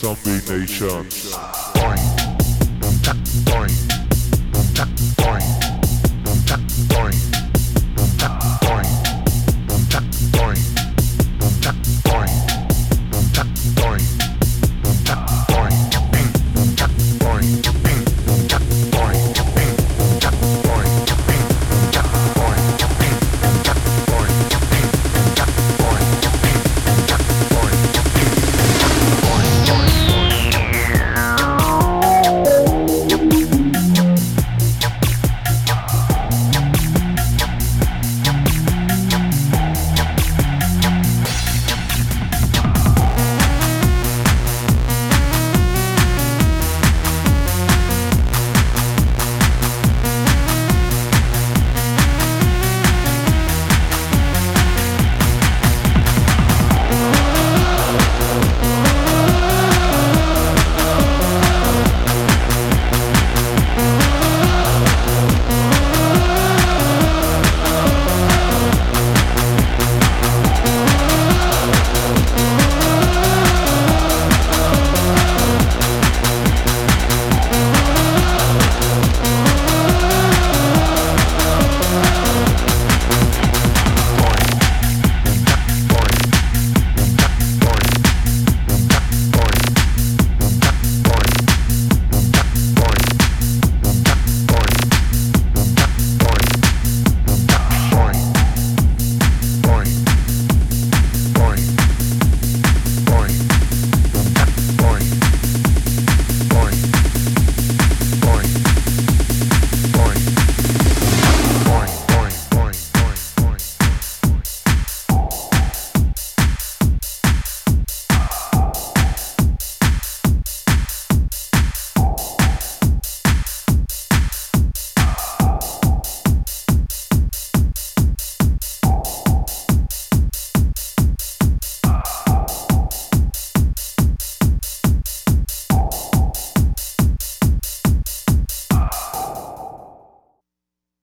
Zombie Nation.